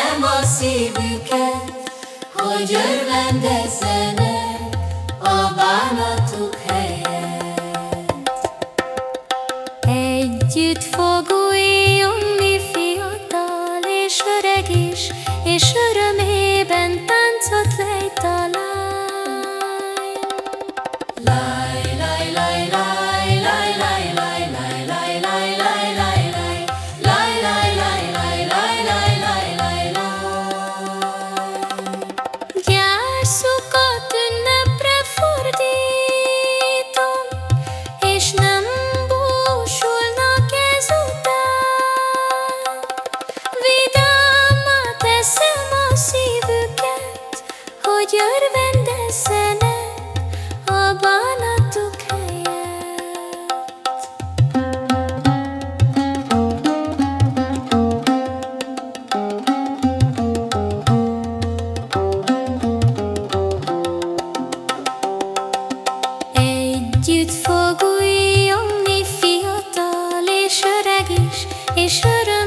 teszem a szívüket, hogy örvendezzenek a bánatuk helyett. Együtt fog újjongni fiatal és öreg is, és örömében örvendezzenek a bánatuk helyett. Fiatal és öreg és öröm